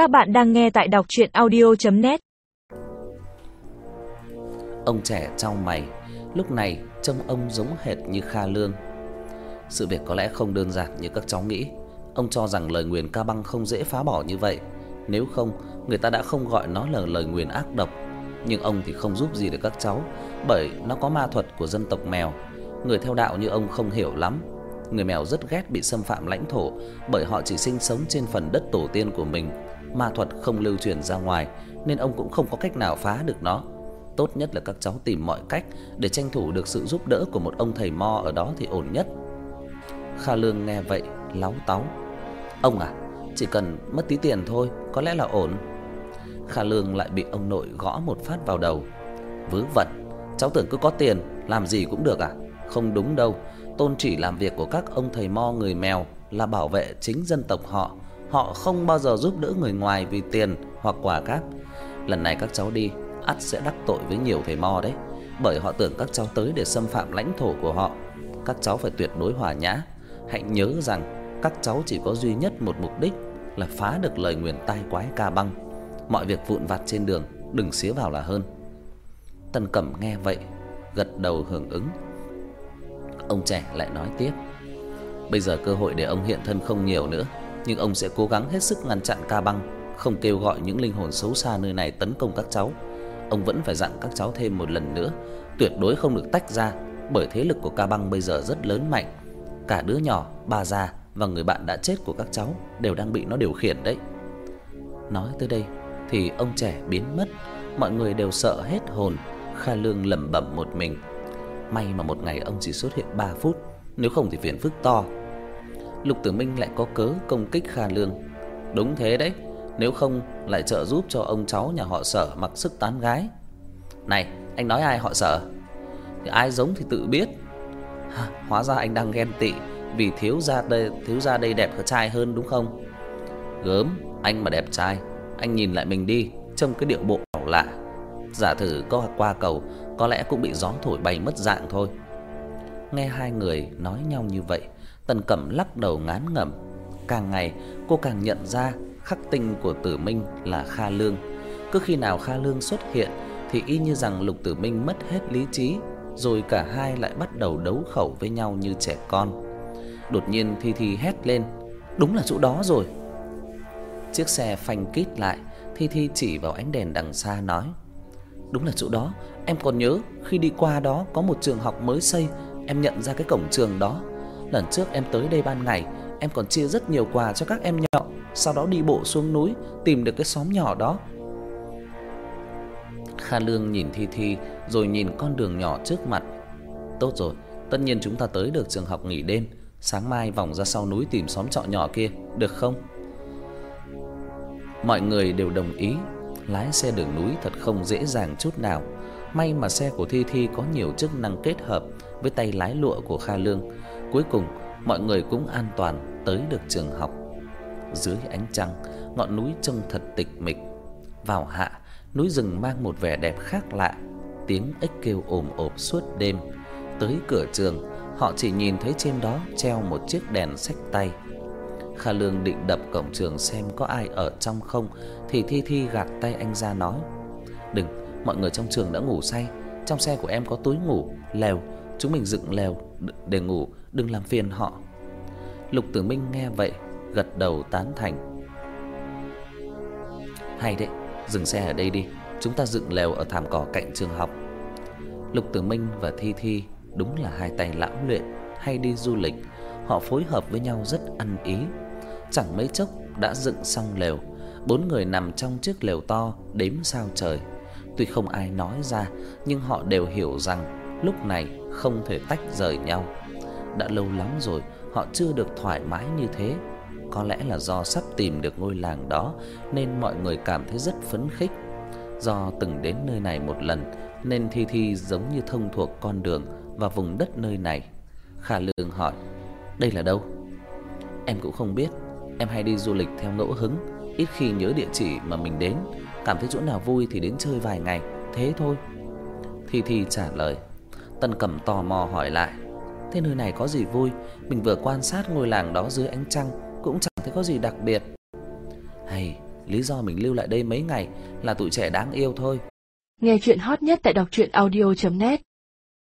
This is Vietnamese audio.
Các bạn đang nghe tại đọc chuyện audio.net Ông trẻ trong mày, lúc này trông ông giống hệt như Kha Lương. Sự việc có lẽ không đơn giản như các cháu nghĩ. Ông cho rằng lời nguyền ca băng không dễ phá bỏ như vậy. Nếu không, người ta đã không gọi nó là lời nguyền ác độc. Nhưng ông thì không giúp gì được các cháu, bởi nó có ma thuật của dân tộc mèo. Người theo đạo như ông không hiểu lắm. Người mèo rất ghét bị xâm phạm lãnh thổ bởi họ chỉ sinh sống trên phần đất tổ tiên của mình. Ma thuật không lưu truyền ra ngoài nên ông cũng không có cách nào phá được nó. Tốt nhất là các cháu tìm mọi cách để tranh thủ được sự giúp đỡ của một ông thầy mo ở đó thì ổn nhất. Kha Lương nghe vậy, láo táu. Ông à, chỉ cần mất tí tiền thôi, có lẽ là ổn. Kha Lương lại bị ông nội gõ một phát vào đầu. Vớ vẩn, cháu tưởng cứ có tiền làm gì cũng được à? Không đúng đâu, tôn chỉ làm việc của các ông thầy mo người mèo là bảo vệ chính dân tộc họ. Họ không bao giờ giúp đỡ người ngoài vì tiền hoặc quà cáp. Lần này các cháu đi, ắt sẽ đắc tội với nhiều thầy mo đấy, bởi họ tưởng các cháu tới để xâm phạm lãnh thổ của họ. Các cháu phải tuyệt đối hòa nhã. Hãy nhớ rằng các cháu chỉ có duy nhất một mục đích là phá được lời nguyền tai quái ca băng. Mọi việc vụn vặt trên đường đừng xía vào là hơn. Tần Cẩm nghe vậy, gật đầu hưởng ứng. Ông trẻ lại nói tiếp: "Bây giờ cơ hội để ông hiện thân không nhiều nữa, nhưng ông sẽ cố gắng hết sức ngăn chặn ca băng, không kêu gọi những linh hồn xấu xa nơi này tấn công các cháu. Ông vẫn phải dặn các cháu thêm một lần nữa, tuyệt đối không được tách ra, bởi thế lực của ca băng bây giờ rất lớn mạnh. Cả đứa nhỏ, bà già và người bạn đã chết của các cháu đều đang bị nó điều khiển đấy." Nói tới đây thì ông trẻ biến mất, mọi người đều sợ hết hồn. Kha Lương lẩm bẩm một mình. May mà một ngày ông chỉ xuất hiện 3 phút, nếu không thì phiền phức to. Lục Tử Minh lại có cớ công kích Kha Lương. Đúng thế đấy, nếu không lại trợ giúp cho ông cháu nhà họ Sở mặc sức tán gái. Này, anh nói ai họ Sở? Thì ai giống thì tự biết. Hóa ra anh đang ghen tị vì thiếu gia đây thiếu gia đây đẹp hơn trai hơn đúng không? Gớm, anh mà đẹp trai, anh nhìn lại mình đi, trông cái điệu bộ lạ. Giả thử có qua cầu, có lẽ cũng bị gió thổi bay mất dạng thôi. Nghe hai người nói nhau như vậy, Tần Cẩm lắc đầu ngán ngẩm. Càng ngày cô càng nhận ra khắc tinh của Tử Minh là Kha Lương. Cứ khi nào Kha Lương xuất hiện thì y như rằng Lục Tử Minh mất hết lý trí, rồi cả hai lại bắt đầu đấu khẩu với nhau như trẻ con. Đột nhiên Thi Thi hét lên, đúng là chỗ đó rồi. Chiếc xe phanh kít lại, Thi Thi chỉ vào ánh đèn đằng xa nói: "Đúng là chỗ đó, em còn nhớ khi đi qua đó có một trường học mới xây, em nhận ra cái cổng trường đó. Lần trước em tới đây ban ngày, em còn chia rất nhiều quà cho các em nhỏ, sau đó đi bộ xuống núi tìm được cái xóm nhỏ đó." Kha Lương nhìn Thi Thi rồi nhìn con đường nhỏ trước mặt. "Tốt rồi, tất nhiên chúng ta tới được trường học nghỉ đêm, sáng mai vòng ra sau núi tìm xóm trọ nhỏ kia, được không?" Mọi người đều đồng ý, lái xe đường núi thật không dễ dàng chút nào. May mà xe của Thi Thi có nhiều chức năng kết hợp với tay lái lụa của Kha Lương. Cuối cùng, mọi người cũng an toàn tới được trường học. Dưới ánh trăng, ngọn núi trông thật tịch mịch. Vào hạ, núi rừng mang một vẻ đẹp khác lạ, tiếng ếch kêu ồm ồm suốt đêm. Tới cửa trường, họ chỉ nhìn thấy trên đó treo một chiếc đèn sách tay. Kha Lương định đập cổng trường xem có ai ở trong không thì Thi Thi gạt tay anh ra nói: "Đừng, mọi người trong trường đã ngủ say, trong xe của em có túi ngủ, lều, chúng mình dựng lều để ngủ, đừng làm phiền họ." Lục Tử Minh nghe vậy, gật đầu tán thành. "Hay đấy, dừng xe ở đây đi, chúng ta dựng lều ở thảm cỏ cạnh trường học." Lục Tử Minh và Thi Thi đúng là hai tay lão luyện, hay đi du lịch, họ phối hợp với nhau rất ăn ý. Chẳng mấy chốc đã dựng xong lều, bốn người nằm trong chiếc lều to đếm sao trời. Tuy không ai nói ra, nhưng họ đều hiểu rằng lúc này không thể tách rời nhau. Đã lâu lắm rồi họ chưa được thoải mái như thế. Có lẽ là do sắp tìm được ngôi làng đó nên mọi người cảm thấy rất phấn khích. Do từng đến nơi này một lần nên Thi Thi giống như thông thuộc con đường và vùng đất nơi này. Khả Lương hỏi: "Đây là đâu?" Em cũng không biết, em hay đi du lịch theo ngẫu hứng, ít khi nhớ địa chỉ mà mình đến, cảm thấy chỗ nào vui thì đến chơi vài ngày, thế thôi." Thi Thi trả lời. Tân Cẩm tò mò hỏi lại: "Thế nơi này có gì vui? Mình vừa quan sát ngôi làng đó dưới ánh trăng cũng chẳng thấy có gì đặc biệt." "Hay, lý do mình lưu lại đây mấy ngày là tụi trẻ đáng yêu thôi. Nghe truyện hot nhất tại đọc truyện audio net